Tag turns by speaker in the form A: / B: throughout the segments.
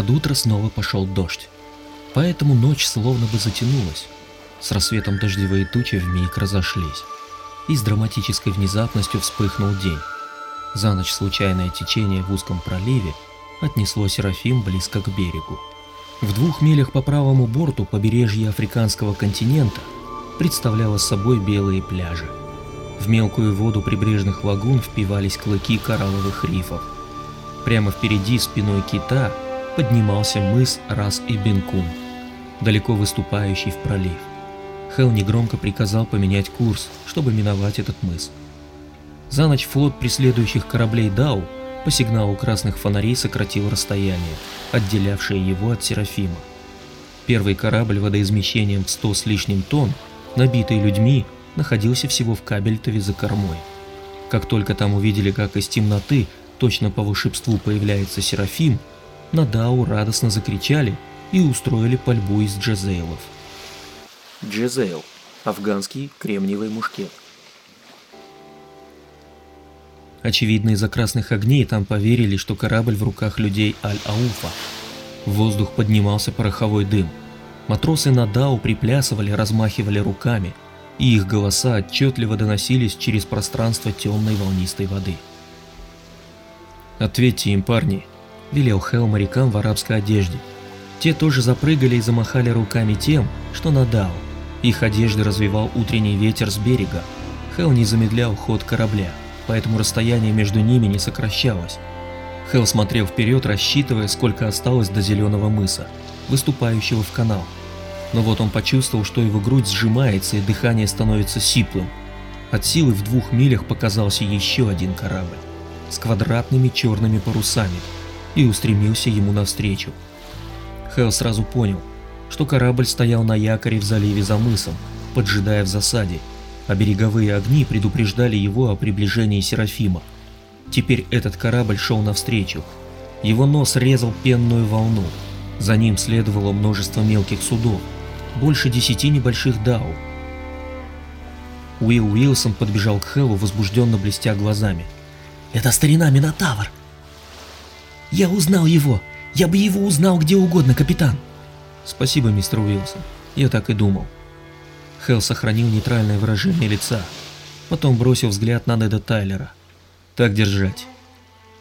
A: Под утро снова пошел дождь. Поэтому ночь словно бы затянулась. С рассветом дождевые тучи вмиг разошлись. И с драматической внезапностью вспыхнул день. За ночь случайное течение в узком проливе отнесло Серафим близко к берегу. В двух милях по правому борту побережье африканского континента представляло собой белые пляжи. В мелкую воду прибрежных лагун впивались клыки коралловых рифов. Прямо впереди спиной кита поднимался мыс Рас и Бенкун, далеко выступающий в пролив. Хелл негромко приказал поменять курс, чтобы миновать этот мыс. За ночь флот преследующих кораблей Дау по сигналу красных фонарей сократил расстояние, отделявшее его от Серафима. Первый корабль водоизмещением в 100 с лишним тонн, набитый людьми, находился всего в Кабельтове за кормой. Как только там увидели, как из темноты точно по волшебству появляется Серафим, на Дау радостно закричали и устроили пальбу из джезейлов. Джезейл – афганский кремниевый мушкет. Очевидно, из-за красных огней там поверили, что корабль в руках людей Аль-Ауфа. В воздух поднимался пороховой дым. Матросы на Дау приплясывали, размахивали руками, и их голоса отчетливо доносились через пространство темной волнистой воды. «Ответьте им, парни», – велел Хелл морякам в арабской одежде. Те тоже запрыгали и замахали руками тем, что на Дау. Их одежды развивал утренний ветер с берега. Хелл не замедлял ход корабля поэтому расстояние между ними не сокращалось. Хелл смотрел вперед, рассчитывая, сколько осталось до зеленого мыса, выступающего в канал. Но вот он почувствовал, что его грудь сжимается и дыхание становится сиплым. От силы в двух милях показался еще один корабль с квадратными черными парусами и устремился ему навстречу. Хелл сразу понял, что корабль стоял на якоре в заливе за мысом, поджидая в засаде, а береговые огни предупреждали его о приближении Серафима. Теперь этот корабль шел навстречу. Его нос резал пенную волну. За ним следовало множество мелких судов, больше десяти небольших дау. Уилл Уилсон подбежал к Хеллу, возбужденно блестя глазами.
B: «Это старина Минотавр!» «Я узнал его! Я бы его узнал где угодно, капитан!»
A: «Спасибо, мистер Уилсон. Я так и думал». Хелл сохранил нейтральное выражение лица, потом бросил взгляд на Неда Тайлера. «Так держать».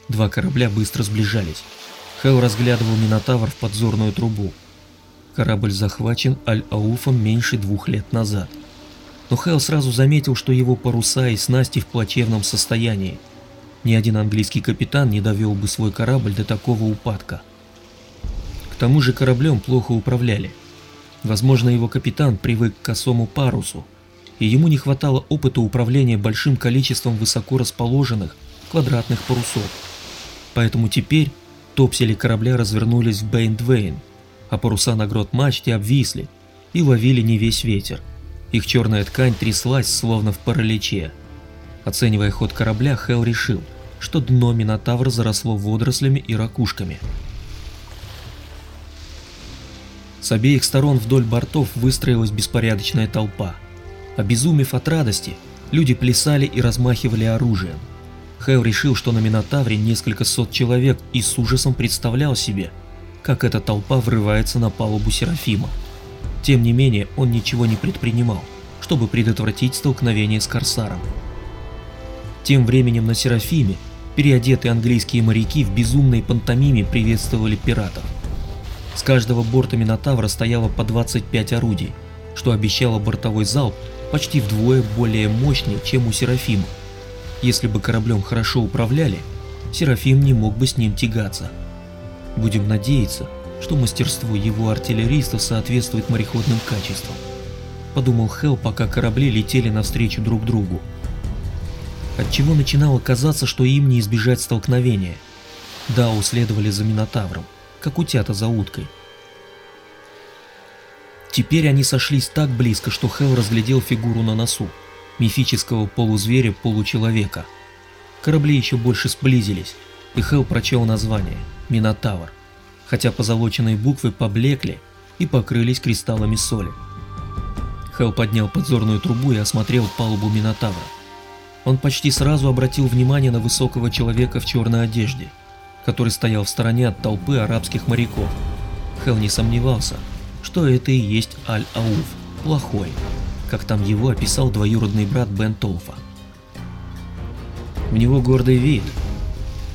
A: Два корабля быстро сближались. Хелл разглядывал Минотавр в подзорную трубу. Корабль захвачен Аль-Ауфом меньше двух лет назад. Но Хелл сразу заметил, что его паруса и снасти в плачевном состоянии. Ни один английский капитан не довел бы свой корабль до такого упадка. К тому же кораблем плохо управляли. Возможно, его капитан привык к косому парусу, и ему не хватало опыта управления большим количеством высоко расположенных квадратных парусов. Поэтому теперь топсели корабля развернулись в Бейндвейн, а паруса на грот мачте обвисли и ловили не весь ветер. Их черная ткань тряслась, словно в параличе. Оценивая ход корабля, Хелл решил, что дно Минотавра заросло водорослями и ракушками. С обеих сторон вдоль бортов выстроилась беспорядочная толпа. Обезумев от радости, люди плясали и размахивали оружием. Хэл решил, что на Минотавре несколько сот человек и с ужасом представлял себе, как эта толпа врывается на палубу Серафима. Тем не менее, он ничего не предпринимал, чтобы предотвратить столкновение с Корсаром. Тем временем на Серафиме переодетые английские моряки в безумной пантомиме приветствовали пиратов. С каждого борта Минотавра стояло по 25 орудий, что обещало бортовой залп почти вдвое более мощный, чем у Серафима. Если бы кораблем хорошо управляли, Серафим не мог бы с ним тягаться. Будем надеяться, что мастерство его артиллеристов соответствует мореходным качествам. Подумал Хелл, пока корабли летели навстречу друг другу. Отчего начинало казаться, что им не избежать столкновения. Дау следовали за Минотавром как утята за уткой. Теперь они сошлись так близко, что Хелл разглядел фигуру на носу, мифического полузверя-получеловека. Корабли еще больше сблизились, и Хелл прочел название – Минотавр, хотя позолоченные буквы поблекли и покрылись кристаллами соли. Хелл поднял подзорную трубу и осмотрел палубу Минотавра. Он почти сразу обратил внимание на высокого человека в черной одежде – который стоял в стороне от толпы арабских моряков. Хелл не сомневался, что это и есть Аль-Ауф, плохой, как там его описал двоюродный брат Бен Толфа. У него гордый вид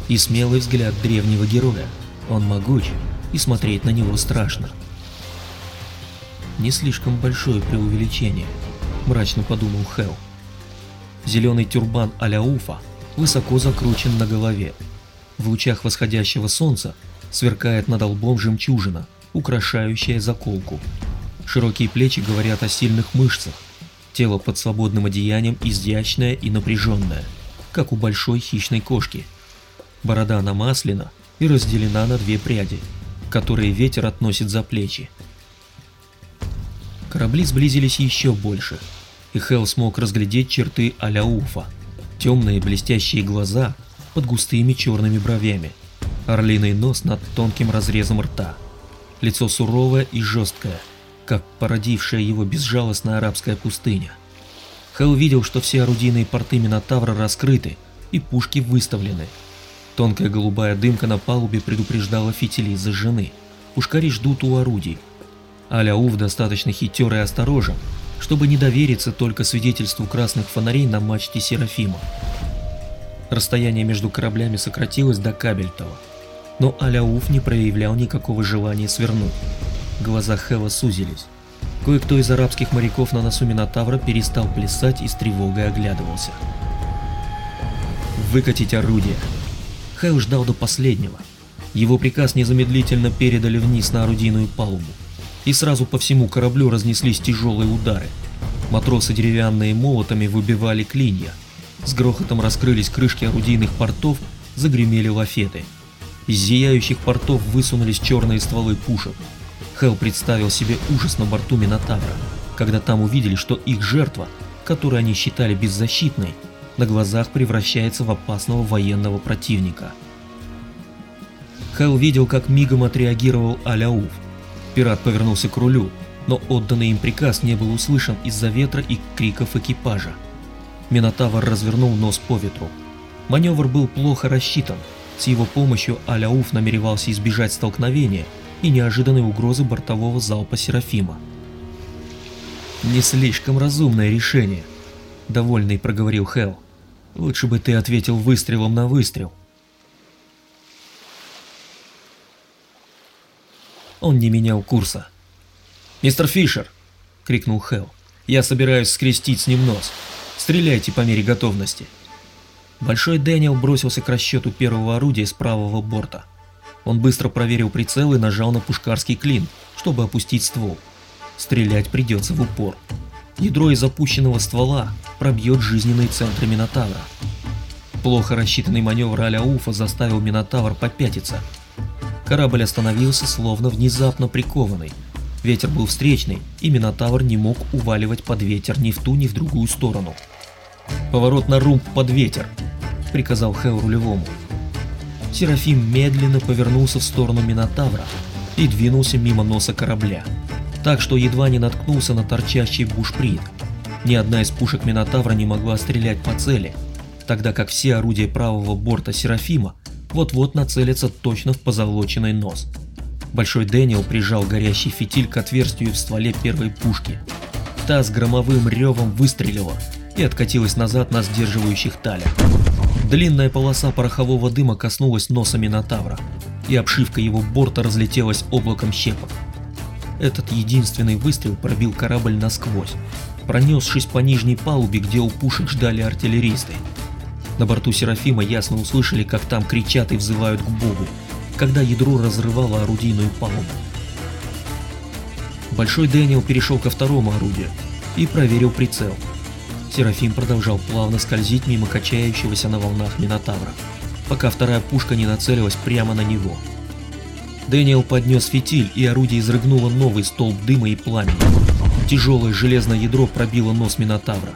A: и смелый взгляд древнего героя. Он могуч, и смотреть на него страшно. Не слишком большое преувеличение, мрачно подумал Хелл. Зеленый тюрбан а-ля Уфа высоко закручен на голове. В лучах восходящего солнца сверкает над лбом жемчужина, украшающая заколку. Широкие плечи говорят о сильных мышцах, тело под свободным одеянием изящное и напряженное, как у большой хищной кошки. Борода намаслена и разделена на две пряди, которые ветер относит за плечи. Корабли сблизились еще больше, и Хелл смог разглядеть черты а-ля Уфа. Темные блестящие глаза под густыми черными бровями, орлиный нос над тонким разрезом рта, лицо суровое и жесткое, как породившая его безжалостная арабская пустыня. Хелл видел, что все орудийные порты Минотавра раскрыты и пушки выставлены. Тонкая голубая дымка на палубе предупреждала фитили зажжены. Пушкари ждут у орудий. Аляуф достаточно хитер и осторожен, чтобы не довериться только свидетельству красных фонарей на мачте Серафима. Расстояние между кораблями сократилось до Кабельтова, но Аляуф не проявлял никакого желания свернуть. Глаза Хела сузились. Кое-кто из арабских моряков на носу Минотавра перестал плясать и с тревогой оглядывался. «Выкатить орудие!» Хэл ждал до последнего. Его приказ незамедлительно передали вниз на орудийную палубу. И сразу по всему кораблю разнеслись тяжелые удары. Матросы деревянные молотами выбивали клинья. С грохотом раскрылись крышки орудийных портов, загремели лафеты. Из зияющих портов высунулись черные стволы пушек. Хелл представил себе ужас на борту Минотавра, когда там увидели, что их жертва, которую они считали беззащитной, на глазах превращается в опасного военного противника. Хелл видел, как мигом отреагировал Аляуф. Пират повернулся к рулю, но отданный им приказ не был услышан из-за ветра и криков экипажа. Минотавр развернул нос по ветру. Маневр был плохо рассчитан. С его помощью Аляуф намеревался избежать столкновения и неожиданной угрозы бортового залпа Серафима. «Не слишком разумное решение», — довольный проговорил Хелл. «Лучше бы ты ответил выстрелом на выстрел». Он не менял курса. «Мистер Фишер!» — крикнул Хелл. «Я собираюсь скрестить с ним нос. Стреляйте по мере готовности». Большой Дэниел бросился к расчету первого орудия с правого борта. Он быстро проверил прицел и нажал на пушкарский клин, чтобы опустить ствол. Стрелять придется в упор. Ядро из запущенного ствола пробьет жизненные центры Минотавра. Плохо рассчитанный маневр а Уфа заставил Минотавр попятиться. Корабль остановился, словно внезапно прикованный. Ветер был встречный, и Минотавр не мог уваливать под ветер ни в ту, ни в другую сторону. «Поворот на румб под ветер», — приказал Хэл рулевому. Серафим медленно повернулся в сторону Минотавра и двинулся мимо носа корабля, так что едва не наткнулся на торчащий бушприт. Ни одна из пушек Минотавра не могла стрелять по цели, тогда как все орудия правого борта Серафима вот-вот нацелятся точно в позолоченный нос. Большой Дэниел прижал горящий фитиль к отверстию в стволе первой пушки. Та с громовым ревом выстрелила и откатилась назад на сдерживающих талях. Длинная полоса порохового дыма коснулась носа Минотавра, и обшивка его борта разлетелась облаком щепок. Этот единственный выстрел пробил корабль насквозь, пронесшись по нижней палубе, где у пушек ждали артиллеристы. На борту Серафима ясно услышали, как там кричат и взывают к Богу, когда ядро разрывало орудийную палубу. Большой Дэниел перешел ко второму орудию и проверил прицел. Серафим продолжал плавно скользить мимо качающегося на волнах Минотавра, пока вторая пушка не нацелилась прямо на него. Дэниел поднес фитиль, и орудие изрыгнуло новый столб дыма и пламени. Тяжелое железное ядро пробило нос Минотавра.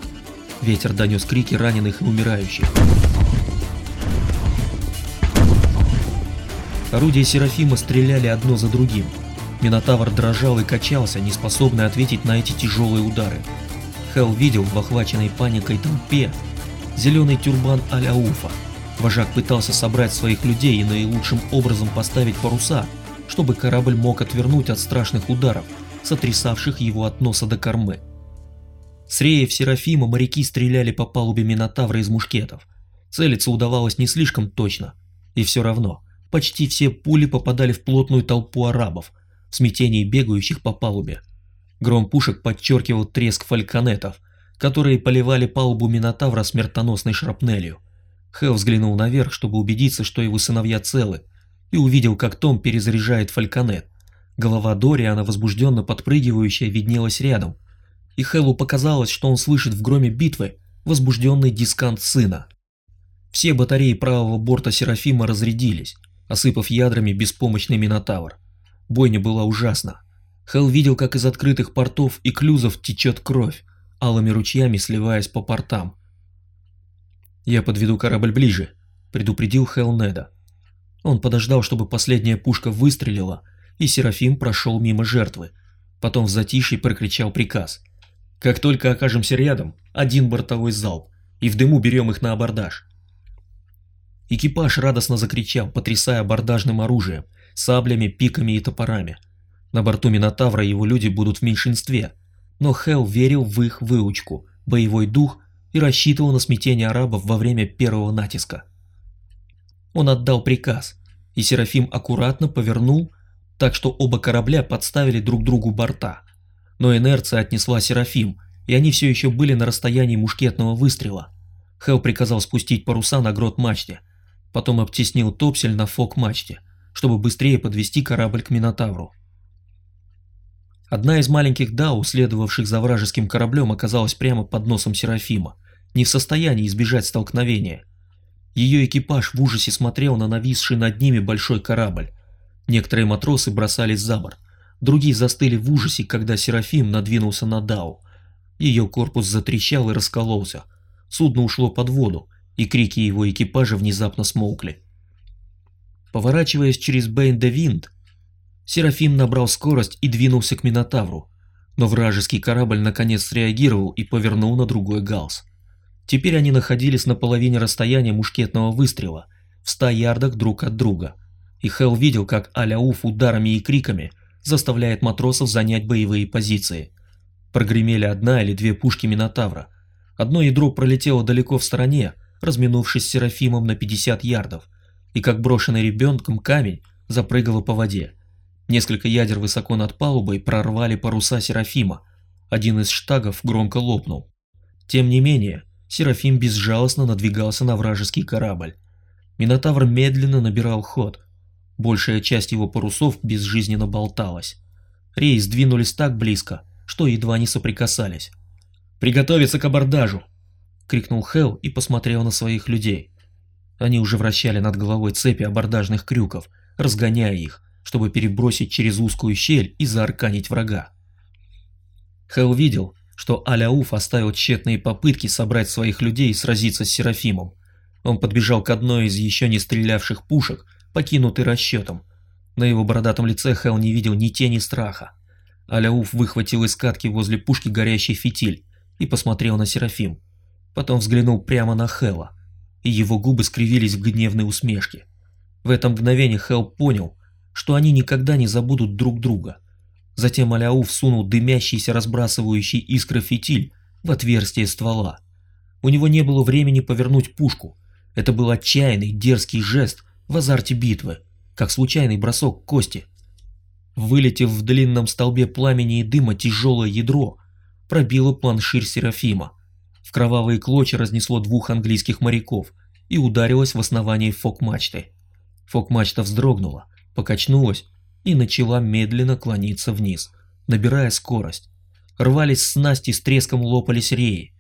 A: Ветер донес крики раненых и умирающих. Орудия Серафима стреляли одно за другим. Минотавр дрожал и качался, не способный ответить на эти тяжелые удары. Хелл видел в охваченной паникой толпе зеленый тюрбан а-ля Уфа, Вожак пытался собрать своих людей и наилучшим образом поставить паруса, чтобы корабль мог отвернуть от страшных ударов, сотрясавших его от носа до кормы. С реев Серафима моряки стреляли по палубе Минотавра из мушкетов. Целиться удавалось не слишком точно, и все равно почти все пули попадали в плотную толпу арабов, в смятении бегающих по палубе. Гром пушек подчеркивал треск фальконетов, которые поливали палубу Минотавра смертоносной шрапнелью. Хелл взглянул наверх, чтобы убедиться, что его сыновья целы, и увидел, как Том перезаряжает фальконет. Голова Дориана, возбужденно подпрыгивающая, виднелась рядом, и Хеллу показалось, что он слышит в громе битвы возбужденный дискант сына. Все батареи правого борта Серафима разрядились, осыпав ядрами беспомощный Минотавр. Бойня была ужасна. Хелл видел, как из открытых портов и клюзов течет кровь, алыми ручьями сливаясь по портам. «Я подведу корабль ближе», — предупредил Хелл Неда. Он подождал, чтобы последняя пушка выстрелила, и Серафим прошел мимо жертвы. Потом в затишье прокричал приказ. «Как только окажемся рядом, один бортовой залп, и в дыму берем их на абордаж». Экипаж радостно закричал, потрясая абордажным оружием, саблями, пиками и топорами. На борту Минотавра его люди будут в меньшинстве, но Хелл верил в их выучку, боевой дух и рассчитывал на смятение арабов во время первого натиска. Он отдал приказ, и Серафим аккуратно повернул, так что оба корабля подставили друг другу борта. Но инерция отнесла Серафим, и они все еще были на расстоянии мушкетного выстрела. Хелл приказал спустить паруса на грот мачте, потом обтеснил топсель на фок мачте, чтобы быстрее подвести корабль к Минотавру. Одна из маленьких дау, следовавших за вражеским кораблем, оказалась прямо под носом Серафима, не в состоянии избежать столкновения. Ее экипаж в ужасе смотрел на нависший над ними большой корабль. Некоторые матросы бросались за борт, другие застыли в ужасе, когда Серафим надвинулся на дау. Ее корпус затрещал и раскололся. Судно ушло под воду, и крики его экипажа внезапно смолкли. Поворачиваясь через бейдевинд, Серафим набрал скорость и двинулся к Минотавру, но вражеский корабль наконец среагировал и повернул на другой галс. Теперь они находились на половине расстояния мушкетного выстрела, в ста ярдах друг от друга, и Хелл видел, как Аляуф ударами и криками заставляет матросов занять боевые позиции. Прогремели одна или две пушки Минотавра. Одно ядро пролетело далеко в стороне, разминувшись с Серафимом на 50 ярдов, и как брошенный ребенком камень запрыгало по воде. Несколько ядер высоко над палубой прорвали паруса Серафима. Один из штагов громко лопнул. Тем не менее, Серафим безжалостно надвигался на вражеский корабль. Минотавр медленно набирал ход. Большая часть его парусов безжизненно болталась. Рейс сдвинулись так близко, что едва не соприкасались. «Приготовиться к абордажу!» — крикнул Хелл и посмотрел на своих людей. Они уже вращали над головой цепи абордажных крюков, разгоняя их, чтобы перебросить через узкую щель и заарканить врага. Хэл видел, что Аляуф оставил тщетные попытки собрать своих людей и сразиться с Серафимом. Он подбежал к одной из еще не стрелявших пушек, покинутый расчетом. На его бородатом лице Хэл не видел ни тени страха. Аляуф выхватил из катки возле пушки горящий фитиль и посмотрел на Серафим. Потом взглянул прямо на Хэла, и его губы скривились в гневной усмешке. В это мгновение Хэл понял, что они никогда не забудут друг друга. Затем Аляуф сунул дымящийся разбрасывающий искры фитиль в отверстие ствола. У него не было времени повернуть пушку. Это был отчаянный, дерзкий жест в азарте битвы, как случайный бросок кости. Вылетев в длинном столбе пламени и дыма тяжелое ядро, пробило планширь Серафима. В кровавые клочья разнесло двух английских моряков и ударилось в основание фок-мачты. Фок-мачта вздрогнула, покачнулась и начала медленно клониться вниз, набирая скорость. Рвались снасти с треском лопались реи.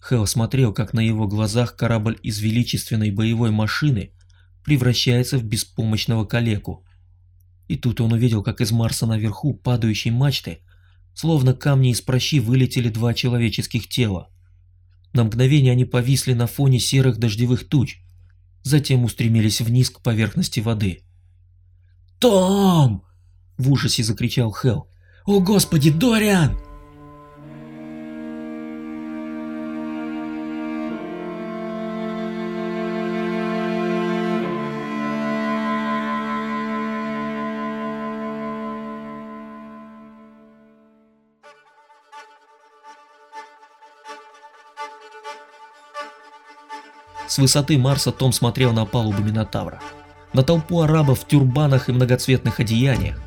A: Хэл смотрел, как на его глазах корабль из величественной боевой машины превращается в беспомощного калеку. И тут он увидел, как из Марса наверху падающей мачты, словно камни из прощи, вылетели два человеческих тела. На мгновение они повисли на фоне серых дождевых туч, затем устремились вниз к поверхности воды. «Том!» — в ужасе закричал Хелл. «О, Господи, Дориан!» С высоты Марса Том смотрел на палубу Минотавра. На толпу арабов в тюрбанах и многоцветных одеяниях.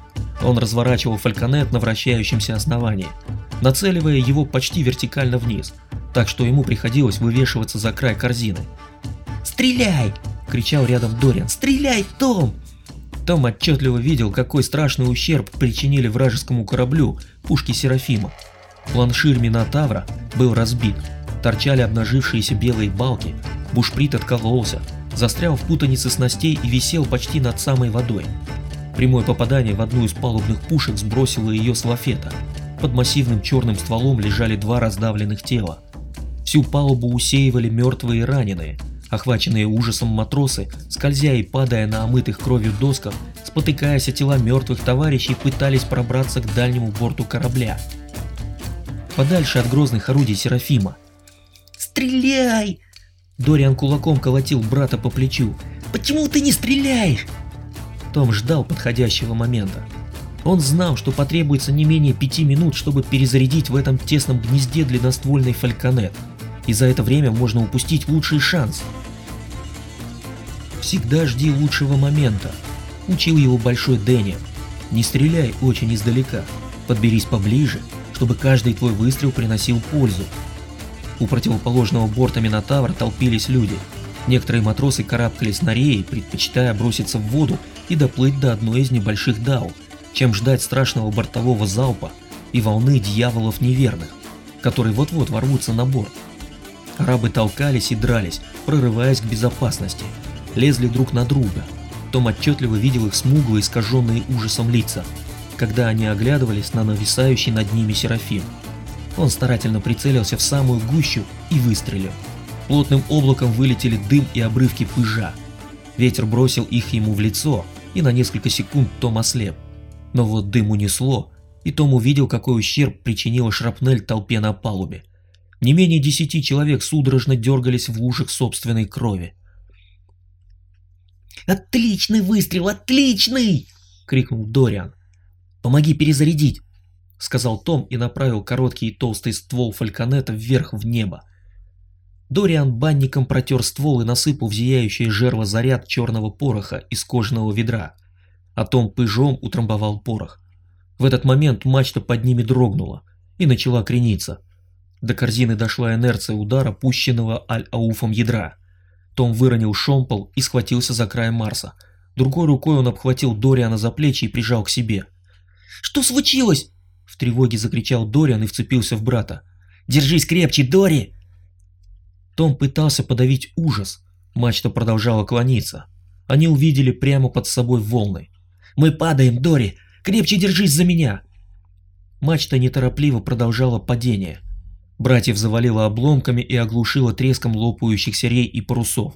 A: Он разворачивал фальконет на вращающемся основании, нацеливая его почти вертикально вниз, так что ему приходилось вывешиваться за край корзины.
B: «Стреляй!» — кричал рядом Дориан. «Стреляй, Том!»
A: Том отчетливо видел, какой страшный ущерб причинили вражескому кораблю пушки Серафима. Планшир Минотавра был разбит, торчали обнажившиеся белые балки, бушприт откололся, застрял в путанице снастей и висел почти над самой водой. Прямое попадание в одну из палубных пушек сбросило ее с лафета. Под массивным черным стволом лежали два раздавленных тела. Всю палубу усеивали мертвые и раненые – Охваченные ужасом матросы, скользя и падая на омытых кровью досках, спотыкаясь о тела мертвых товарищей, пытались пробраться к дальнему борту корабля. Подальше от грозных орудий Серафима.
B: «Стреляй!»
A: Дориан кулаком колотил брата по плечу.
B: «Почему ты не стреляешь?»
A: Том ждал подходящего момента. Он знал, что потребуется не менее пяти минут, чтобы перезарядить в этом тесном гнезде длинноствольный фальконет и за это время можно упустить лучший шанс. Всегда жди лучшего момента. Учил его большой Дэнни. Не стреляй очень издалека, подберись поближе, чтобы каждый твой выстрел приносил пользу. У противоположного борта Минотавра толпились люди. Некоторые матросы карабкались на реи, предпочитая броситься в воду и доплыть до одной из небольших дау, чем ждать страшного бортового залпа и волны дьяволов неверных, которые вот-вот ворвутся на борт. Арабы толкались и дрались, прорываясь к безопасности. Лезли друг на друга. Том отчетливо видел их смуглые, искаженные ужасом лица, когда они оглядывались на нависающий над ними Серафим. Он старательно прицелился в самую гущу и выстрелил. Плотным облаком вылетели дым и обрывки пыжа. Ветер бросил их ему в лицо, и на несколько секунд Том ослеп. Но вот дым унесло, и Том увидел, какой ущерб причинила шрапнель толпе на палубе. Не менее десяти человек судорожно дергались в лужах собственной крови.
B: «Отличный выстрел, отличный!» — крикнул Дориан.
A: «Помоги перезарядить!» — сказал Том и направил короткий и толстый ствол фальконета вверх в небо. Дориан банником протер ствол и насыпал в зияющее жерло заряд черного пороха из кожаного ведра, а Том пыжом утрамбовал порох. В этот момент мачта под ними дрогнула и начала крениться. До корзины дошла инерция удара, пущенного аль-ауфом ядра. Том выронил шомпол и схватился за край Марса. Другой рукой он обхватил Дориана за плечи и прижал к себе.
B: «Что случилось?»
A: В тревоге закричал Дориан и вцепился в брата.
B: «Держись крепче, Дори!»
A: Том пытался подавить ужас. Мачта продолжала клониться. Они увидели прямо под собой волны.
B: «Мы падаем, Дори! Крепче держись за меня!»
A: Мачта неторопливо продолжала падение. Братьев завалило обломками и оглушило треском лопающихся рей и парусов.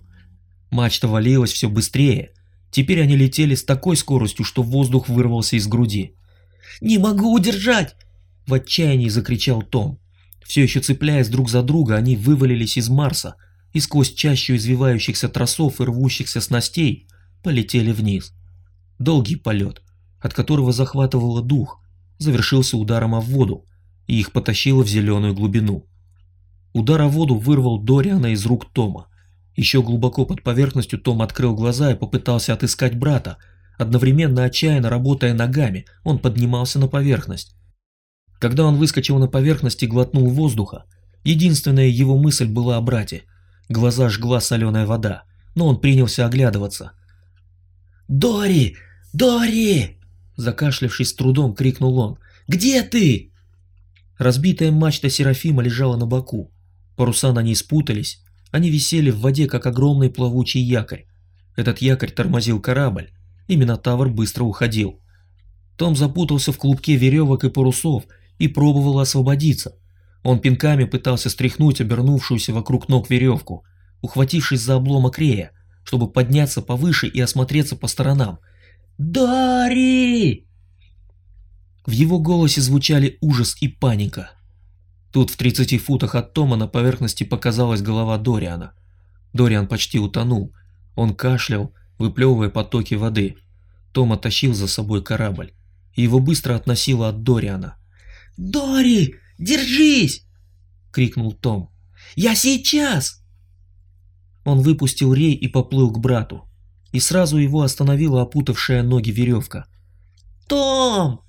A: Мачта валилась все быстрее. Теперь они летели с такой скоростью, что воздух вырвался из груди.
B: «Не могу удержать!»
A: В отчаянии закричал Том. Все еще цепляясь друг за друга, они вывалились из Марса и сквозь чащу извивающихся тросов и рвущихся снастей полетели вниз. Долгий полет, от которого захватывало дух, завершился ударом о воду, и их потащило в зеленую глубину. Удар о воду вырвал Дориана из рук Тома. Еще глубоко под поверхностью Том открыл глаза и попытался отыскать брата. Одновременно отчаянно работая ногами, он поднимался на поверхность. Когда он выскочил на поверхность и глотнул воздуха, единственная его мысль была о брате. Глаза жгла соленая вода, но он принялся оглядываться.
B: «Дори! Дори!» Закашлявшись с трудом, крикнул он. «Где ты?»
A: Разбитая мачта Серафима лежала на боку. Паруса на ней спутались. Они висели в воде, как огромный плавучий якорь. Этот якорь тормозил корабль, и Минотавр быстро уходил. Том запутался в клубке веревок и парусов и пробовал освободиться. Он пинками пытался стряхнуть обернувшуюся вокруг ног веревку, ухватившись за обломок рея, чтобы подняться повыше и осмотреться по сторонам.
B: «Дари!»
A: В его голосе звучали ужас и паника. Тут в 30 футах от Тома на поверхности показалась голова Дориана. Дориан почти утонул. Он кашлял, выплевывая потоки воды. Тома тащил за собой корабль. И его быстро относило от Дориана.
B: «Дори, держись!» — крикнул Том. «Я сейчас!»
A: Он выпустил рей и поплыл к брату. И сразу его остановила опутавшая ноги веревка.
B: «Том!»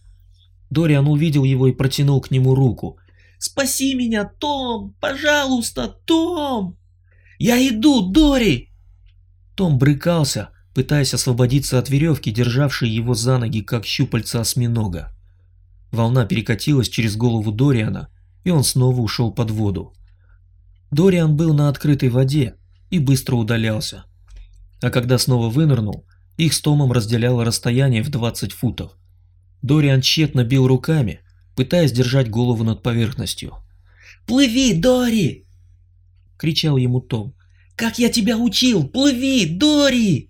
A: Дориан увидел его и протянул к нему руку.
B: «Спаси меня, Том! Пожалуйста, Том!» «Я иду, Дори!»
A: Том брыкался, пытаясь освободиться от веревки, державшей его за ноги, как щупальца осьминога. Волна перекатилась через голову Дориана, и он снова ушел под воду. Дориан был на открытой воде и быстро удалялся. А когда снова вынырнул, их с Томом разделяло расстояние в 20 футов. Дориан тщетно бил руками, пытаясь держать голову над поверхностью.
B: «Плыви, Дори!»
A: — кричал ему Том.
B: «Как я тебя учил! Плыви, Дори!»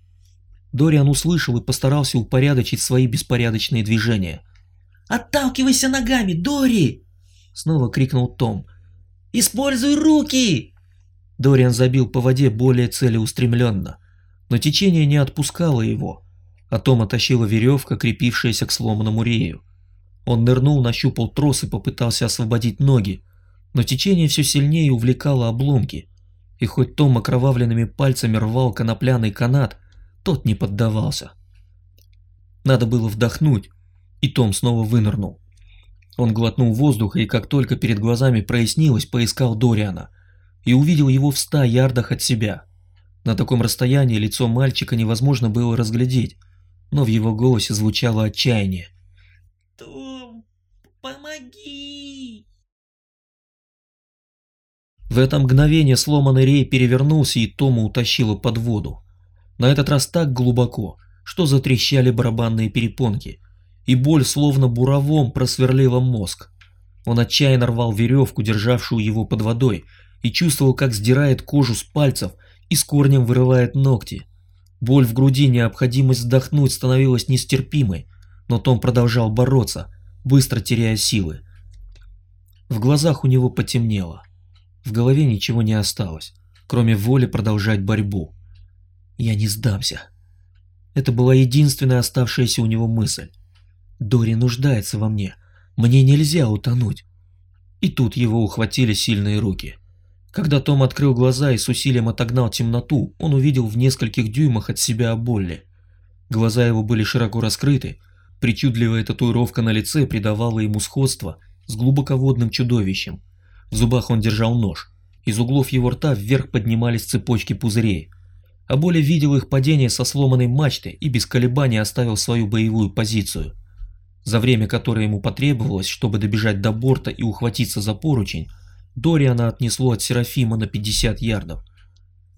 A: Дориан услышал и постарался упорядочить свои беспорядочные движения.
B: «Отталкивайся ногами, Дори!» — снова крикнул Том. «Используй руки!»
A: Дориан забил по воде более целеустремленно, но течение не отпускало его, а Тома тащила веревка, крепившаяся к сломанному рею. Он нырнул, нащупал трос и попытался освободить ноги, но течение все сильнее увлекало обломки, и хоть Том окровавленными пальцами рвал конопляный канат, тот не поддавался. Надо было вдохнуть, и Том снова вынырнул. Он глотнул воздуха и как только перед глазами прояснилось, поискал Дориана и увидел его в ста ярдах от себя. На таком расстоянии лицо мальчика невозможно было разглядеть, но в его голосе звучало отчаяние.
B: «Том, помоги!»
A: В это мгновение сломанный рей перевернулся и Тома утащило под воду. На этот раз так глубоко, что затрещали барабанные перепонки, и боль словно буровом просверлила мозг. Он отчаянно рвал веревку, державшую его под водой, и чувствовал, как сдирает кожу с пальцев и с корнем вырывает ногти. Боль в груди, необходимость вздохнуть становилась нестерпимой, но Том продолжал бороться, быстро теряя силы. В глазах у него потемнело. В голове ничего не осталось, кроме воли продолжать борьбу. «Я не сдамся». Это была единственная оставшаяся у него мысль. Дори нуждается во мне. Мне нельзя утонуть. И тут его ухватили сильные руки. Когда Том открыл глаза и с усилием отогнал темноту, он увидел в нескольких дюймах от себя Болли. Глаза его были широко раскрыты, причудливая татуировка на лице придавала ему сходство с глубоководным чудовищем. В зубах он держал нож. Из углов его рта вверх поднимались цепочки пузырей. А Боли видел их падение со сломанной мачты и без колебаний оставил свою боевую позицию. За время, которое ему потребовалось, чтобы добежать до борта и ухватиться за поручень, Дориана отнесло от Серафима на 50 ярдов.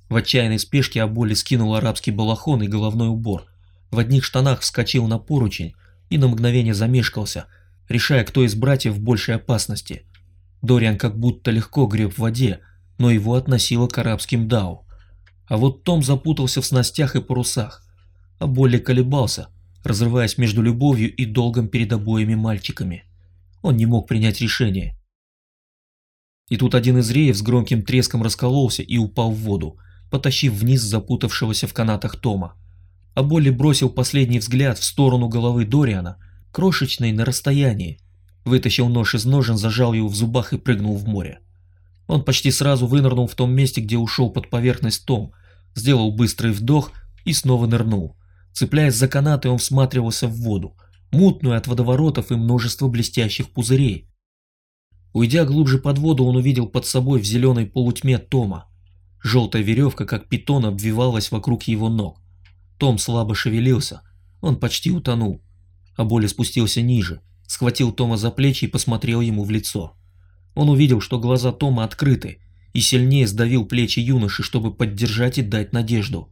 A: В отчаянной спешке Аболи скинул арабский балахон и головной убор. В одних штанах вскочил на поручень и на мгновение замешкался, решая, кто из братьев в большей опасности. Дориан как будто легко греб в воде, но его относило к арабским дау. А вот Том запутался в снастях и парусах. А Болли колебался, разрываясь между любовью и долгом перед обоими мальчиками. Он не мог принять решение. И тут один из реев с громким треском раскололся и упал в воду, потащив вниз запутавшегося в канатах Тома. А Болли бросил последний взгляд в сторону головы Дориана, крошечной на расстоянии, вытащил нож из ножен, зажал его в зубах и прыгнул в море. Он почти сразу вынырнул в том месте, где ушел под поверхность Том, сделал быстрый вдох и снова нырнул. Цепляясь за канаты, он всматривался в воду, мутную от водоворотов и множество блестящих пузырей. Уйдя глубже под воду, он увидел под собой в зеленой полутьме Тома. Желтая веревка, как питон, обвивалась вокруг его ног. Том слабо шевелился, он почти утонул. А боли спустился ниже, схватил Тома за плечи и посмотрел ему в лицо. Он увидел, что глаза Тома открыты, и сильнее сдавил плечи юноши, чтобы поддержать и дать надежду.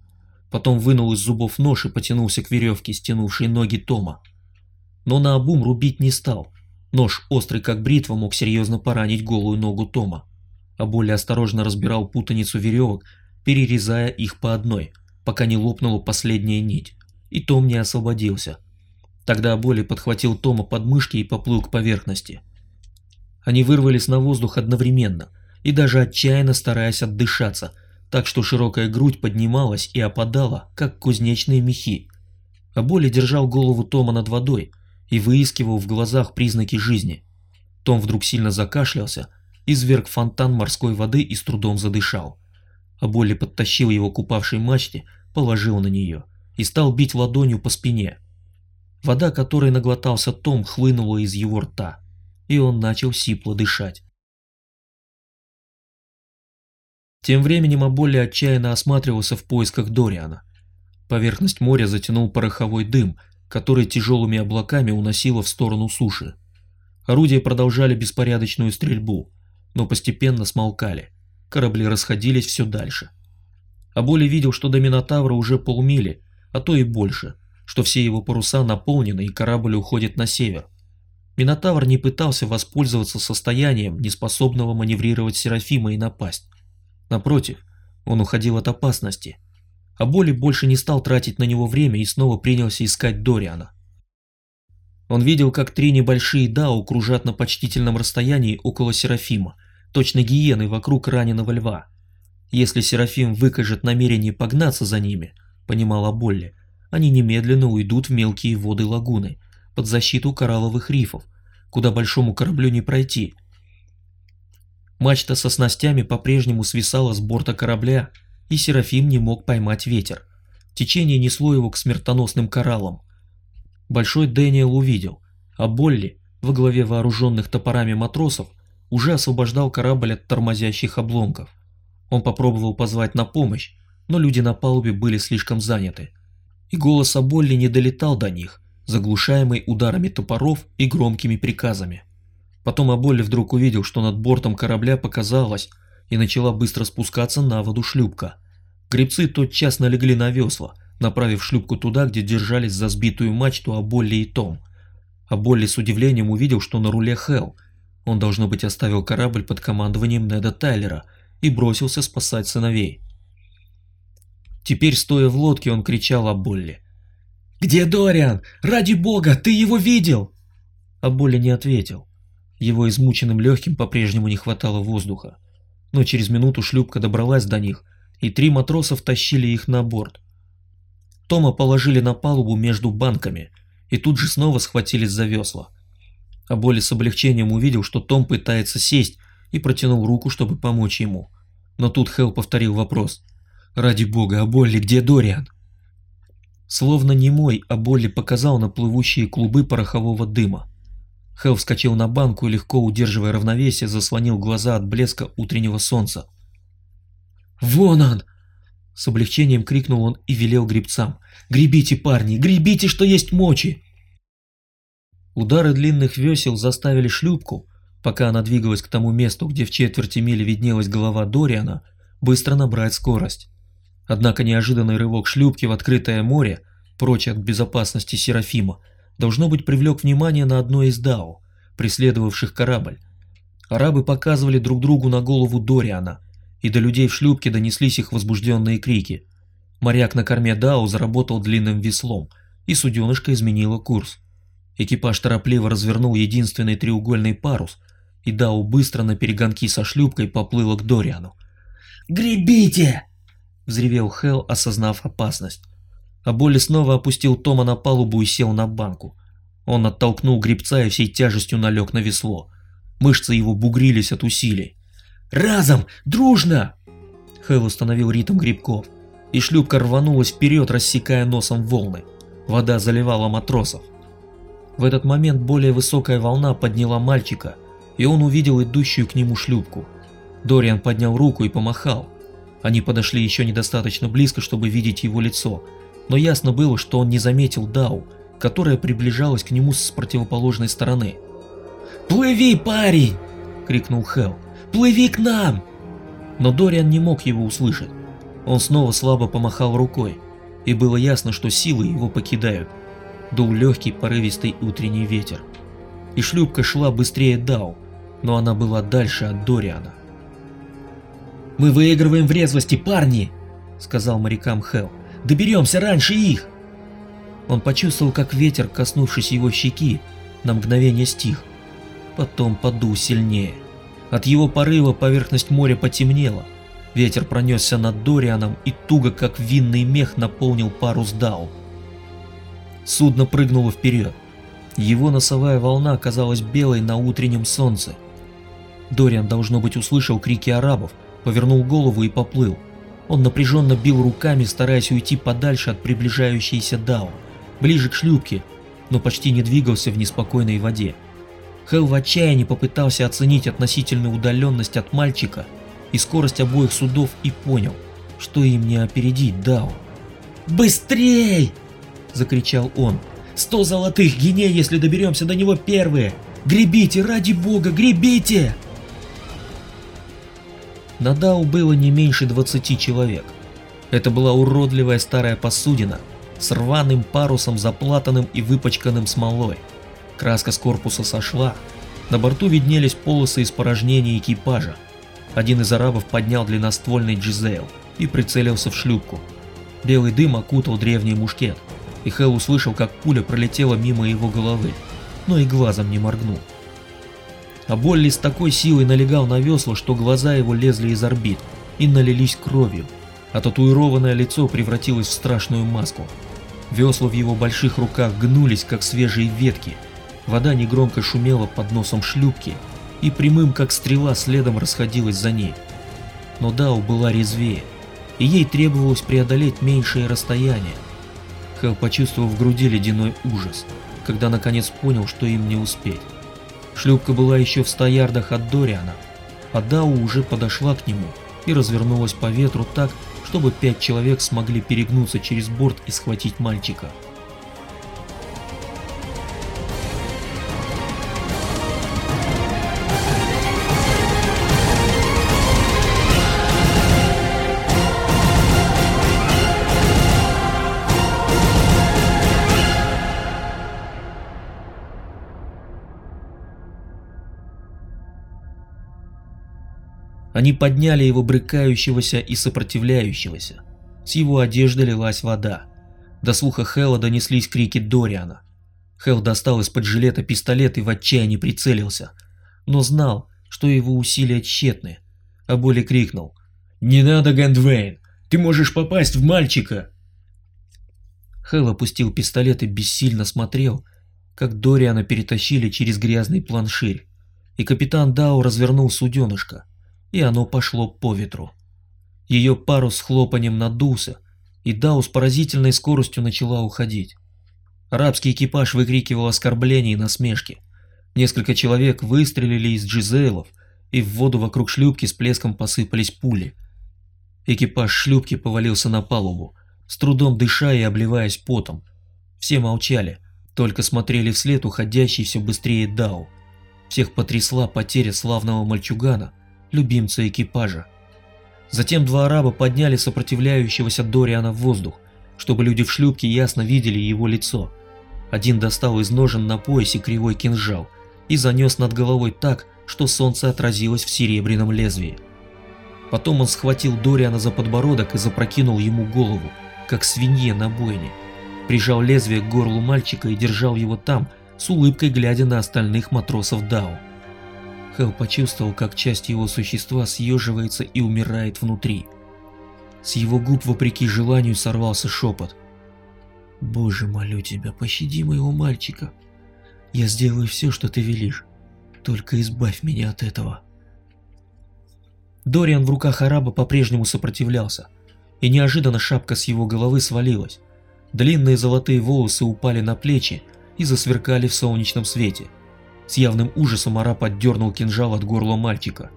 A: Потом вынул из зубов нож и потянулся к веревке, стянувшей ноги Тома. Но на обум рубить не стал. Нож, острый как бритва, мог серьезно поранить голую ногу Тома. А более осторожно разбирал путаницу веревок, перерезая их по одной, пока не лопнула последняя нить, и Том не освободился. Тогда Боли подхватил Тома под мышки и поплыл к поверхности. Они вырвались на воздух одновременно, и даже отчаянно стараясь отдышаться, так что широкая грудь поднималась и опадала, как кузнечные мехи. А Боли держал голову Тома над водой и выискивал в глазах признаки жизни. Том вдруг сильно закашлялся, изверг фонтан морской воды и с трудом задышал. а Болли подтащил его к упавшей мачте, положил на нее и стал бить ладонью по спине. Вода, которой наглотался Том, хлынула из его рта, и он начал сипло дышать. Тем временем Аболли отчаянно осматривался в поисках Дориана. Поверхность моря затянул пороховой дым, который тяжелыми облаками уносило в сторону суши. Орудия продолжали беспорядочную стрельбу, но постепенно смолкали. Корабли расходились все дальше. Аболи видел, что до Минотавра уже полмили, а то и больше, что все его паруса наполнены и корабль уходит на север. Минотавр не пытался воспользоваться состоянием, неспособного маневрировать Серафима и напасть. Напротив, он уходил от опасности. А Боли больше не стал тратить на него время и снова принялся искать Дориана. Он видел, как три небольшие дау кружат на почтительном расстоянии около Серафима, точно гиены вокруг раненого льва. Если Серафим выкажет намерение погнаться за ними, понимала Болли, они немедленно уйдут в мелкие воды лагуны, под защиту коралловых рифов, куда большому кораблю не пройти, Мачта со снастями по-прежнему свисала с борта корабля, и Серафим не мог поймать ветер. Течение несло его к смертоносным кораллам. Большой Дэниел увидел, а Болли, во главе вооруженных топорами матросов, уже освобождал корабль от тормозящих обломков. Он попробовал позвать на помощь, но люди на палубе были слишком заняты. И голос Аболли не долетал до них, заглушаемый ударами топоров и громкими приказами. Потом Аболли вдруг увидел, что над бортом корабля показалось, и начала быстро спускаться на воду шлюпка. Гребцы тотчас налегли на весла, направив шлюпку туда, где держались за сбитую мачту Аболли и Том. Аболли с удивлением увидел, что на руле Хелл. Он, должно быть, оставил корабль под командованием Неда Тайлера и бросился спасать сыновей. Теперь, стоя в лодке, он кричал Аболли. «Где Дориан? Ради бога, ты его видел?» Аболли не ответил. Его измученным легким по-прежнему не хватало воздуха. Но через минуту шлюпка добралась до них, и три матроса втащили их на борт. Тома положили на палубу между банками, и тут же снова схватились за весла. А Боли с облегчением увидел, что Том пытается сесть, и протянул руку, чтобы помочь ему. Но тут Хелл повторил вопрос. «Ради бога, а Болли, где Дориан?» Словно немой, а Болли показал на плывущие клубы порохового дыма. Хелл вскочил на банку и, легко удерживая равновесие, заслонил глаза от блеска утреннего солнца. «Вон он!» С облегчением крикнул он и велел грибцам. «Гребите, парни, гребите, что есть мочи!» Удары длинных весел заставили шлюпку, пока она двигалась к тому месту, где в четверти мили виднелась голова Дориана, быстро набрать скорость. Однако неожиданный рывок шлюпки в открытое море, прочь от безопасности Серафима, должно быть привлек внимание на одной из дау, преследовавших корабль. Арабы показывали друг другу на голову Дориана, и до людей в шлюпке донеслись их возбужденные крики. Моряк на корме дау заработал длинным веслом, и суденышко изменило курс. Экипаж торопливо развернул единственный треугольный парус, и дау быстро на перегонки со шлюпкой поплыла к Дориану. «Гребите!» — взревел Хелл, осознав опасность а Болли снова опустил Тома на палубу и сел на банку. Он оттолкнул гребца и всей тяжестью налег на весло. Мышцы его бугрились от усилий. «Разом! Дружно!» Хэл установил ритм грибков, и шлюпка рванулась вперед, рассекая носом волны. Вода заливала матросов. В этот момент более высокая волна подняла мальчика, и он увидел идущую к нему шлюпку. Дориан поднял руку и помахал. Они подошли еще недостаточно близко, чтобы видеть его лицо, но ясно было, что он не заметил Дау, которая приближалась к нему с противоположной стороны. «Плыви, парень!» — крикнул Хелл. «Плыви к нам!» Но Дориан не мог его услышать. Он снова слабо помахал рукой, и было ясно, что силы его покидают. Дул легкий порывистый утренний ветер. И шлюпка шла быстрее Дау, но она была дальше от Дориана. «Мы выигрываем в резвости, парни!» — сказал морякам Хелл. Доберемся раньше их!» Он почувствовал, как ветер, коснувшись его щеки, на мгновение стих. Потом подул сильнее. От его порыва поверхность моря потемнела. Ветер пронесся над Дорианом и туго, как винный мех, наполнил парус Дау. Судно прыгнуло вперед. Его носовая волна оказалась белой на утреннем солнце. Дориан, должно быть, услышал крики арабов, повернул голову и поплыл. Он напряженно бил руками, стараясь уйти подальше от приближающейся Дау, ближе к шлюпке, но почти не двигался в неспокойной воде. Хелл в отчаянии попытался оценить относительную удаленность от мальчика и скорость обоих судов и понял, что им не опередить Дау.
B: «Быстрей!» – закричал он. «Сто золотых геней, если доберемся до него первые! Гребите, ради бога, гребите!»
A: На Дау было не меньше 20 человек. Это была уродливая старая посудина с рваным парусом, заплатанным и выпачканным смолой. Краска с корпуса сошла, на борту виднелись полосы испорожнения экипажа. Один из арабов поднял длинноствольный Джизейл и прицелился в шлюпку. Белый дым окутал древний мушкет, и Хэл услышал, как пуля пролетела мимо его головы, но и глазом не моргнул. А Болли с такой силой налегал на весла, что глаза его лезли из орбит и налились кровью, а татуированное лицо превратилось в страшную маску. Весла в его больших руках гнулись, как свежие ветки. Вода негромко шумела под носом шлюпки, и прямым, как стрела, следом расходилась за ней. Но Дау была резвее, и ей требовалось преодолеть меньшее расстояние. Хэл почувствовал в груди ледяной ужас, когда наконец понял, что им не успеть. Шлюпка была еще в ста ярдах от Дориана, а Дау уже подошла к нему и развернулась по ветру так, чтобы пять человек смогли перегнуться через борт и схватить мальчика. Они подняли его брыкающегося и сопротивляющегося. С его одежды лилась вода. До слуха Хэлла донеслись крики Дориана. Хелл достал из-под жилета пистолет и в отчаянии прицелился, но знал, что его усилия тщетны, а Боли крикнул «Не надо, Гэндвейн! Ты можешь попасть в мальчика!» Хелл опустил пистолет и бессильно смотрел, как Дориана перетащили через грязный планширь, и капитан Дау развернул суденышко и оно пошло по ветру. Ее парус с хлопанием надулся, и Дау с поразительной скоростью начала уходить. Арабский экипаж выкрикивал оскорбления и насмешки. Несколько человек выстрелили из джизейлов, и в воду вокруг шлюпки с плеском посыпались пули. Экипаж шлюпки повалился на палубу, с трудом дыша и обливаясь потом. Все молчали, только смотрели вслед уходящей все быстрее Дау. Всех потрясла потеря славного мальчугана – любимца экипажа. Затем два араба подняли сопротивляющегося Дориана в воздух, чтобы люди в шлюпке ясно видели его лицо. Один достал из ножен на поясе кривой кинжал и занес над головой так, что солнце отразилось в серебряном лезвии. Потом он схватил Дориана за подбородок и запрокинул ему голову, как свинье на бойне. Прижал лезвие к горлу мальчика и держал его там, с улыбкой глядя на остальных матросов Дау. Хелл почувствовал, как часть его существа съеживается и умирает внутри. С его губ, вопреки желанию, сорвался шепот. «Боже, молю тебя, пощади моего мальчика. Я сделаю все, что ты велишь. Только избавь меня от этого». Дориан в руках араба по-прежнему сопротивлялся, и неожиданно шапка с его головы свалилась. Длинные золотые волосы упали на плечи и засверкали в солнечном свете – с явным ужасом араб отдернул кинжал от горла мальчика.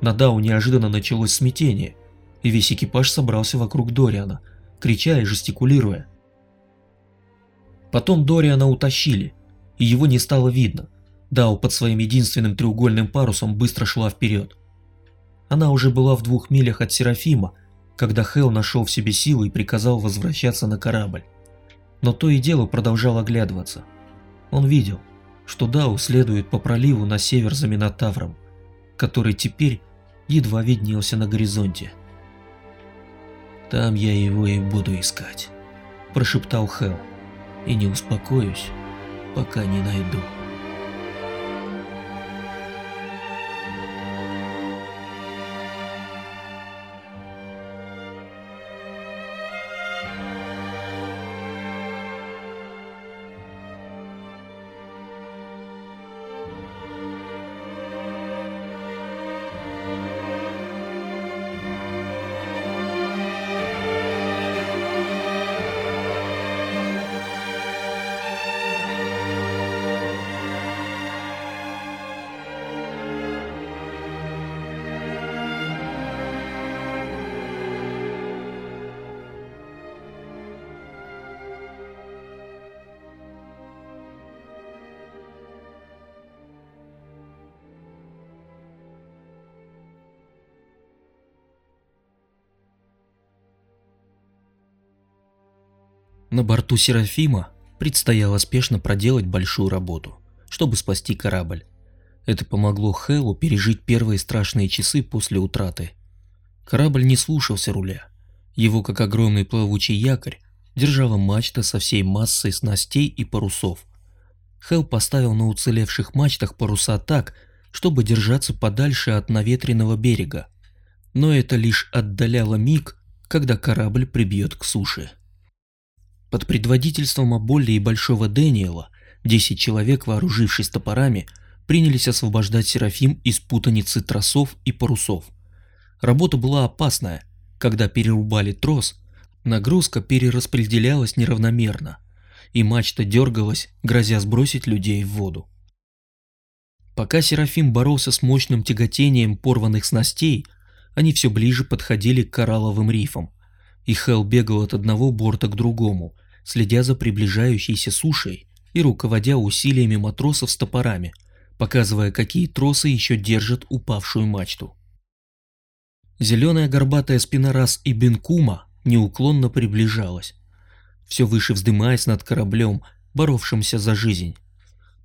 A: На Дау неожиданно началось смятение, и весь экипаж собрался вокруг Дориана, крича и жестикулируя. Потом Дориана утащили, и его не стало видно. Дау под своим единственным треугольным парусом быстро шла вперед. Она уже была в двух милях от Серафима, когда Хел нашел в себе силы и приказал возвращаться на корабль. Но то и дело продолжал оглядываться. Он видел, что Дау следует по проливу на север за Минотавром, который теперь едва виднелся на горизонте. «Там я его и буду искать», – прошептал Хел, – «и не успокоюсь, пока не найду». На борту Серафима предстояло спешно проделать большую работу, чтобы спасти корабль. Это помогло Хэллу пережить первые страшные часы после утраты. Корабль не слушался руля. Его, как огромный плавучий якорь, держала мачта со всей массой снастей и парусов. Хелл поставил на уцелевших мачтах паруса так, чтобы держаться подальше от наветренного берега. Но это лишь отдаляло миг, когда корабль прибьет к суше. Под предводительством Аболли и Большого Дэниела 10 человек, вооружившись топорами, принялись освобождать Серафим из путаницы тросов и парусов. Работа была опасная. Когда перерубали трос, нагрузка перераспределялась неравномерно, и мачта дергалась, грозя сбросить людей в воду. Пока Серафим боролся с мощным тяготением порванных снастей, они все ближе подходили к коралловым рифам, и Хелл бегал от одного борта к другому, следя за приближающейся сушей и руководя усилиями матросов с топорами, показывая, какие тросы еще держат упавшую мачту. Зеленая горбатая спина Рас и Бенкума неуклонно приближалась, все выше вздымаясь над кораблем, боровшимся за жизнь.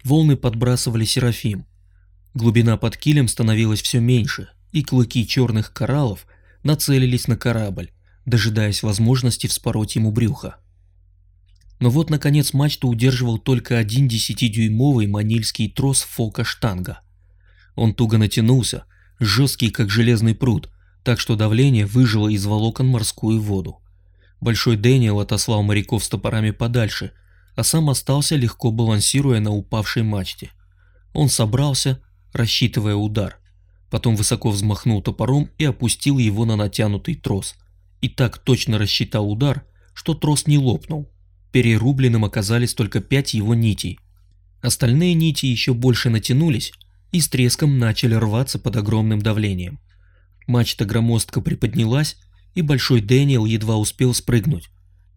A: Волны подбрасывали Серафим. Глубина под килем становилась все меньше, и клыки черных кораллов нацелились на корабль, дожидаясь возможности вспороть ему брюхо. Но вот, наконец, мачту удерживал только один десятидюймовый манильский трос фока-штанга. Он туго натянулся, жесткий, как железный пруд, так что давление выжило из волокон морскую воду. Большой Дэниел отослал моряков с топорами подальше, а сам остался легко балансируя на упавшей мачте. Он собрался, рассчитывая удар, потом высоко взмахнул топором и опустил его на натянутый трос. И так точно рассчитал удар, что трос не лопнул. Перерубленным оказались только пять его нитей. Остальные нити еще больше натянулись и с треском начали рваться под огромным давлением. Мачта громоздко приподнялась, и Большой Дэниел едва успел спрыгнуть.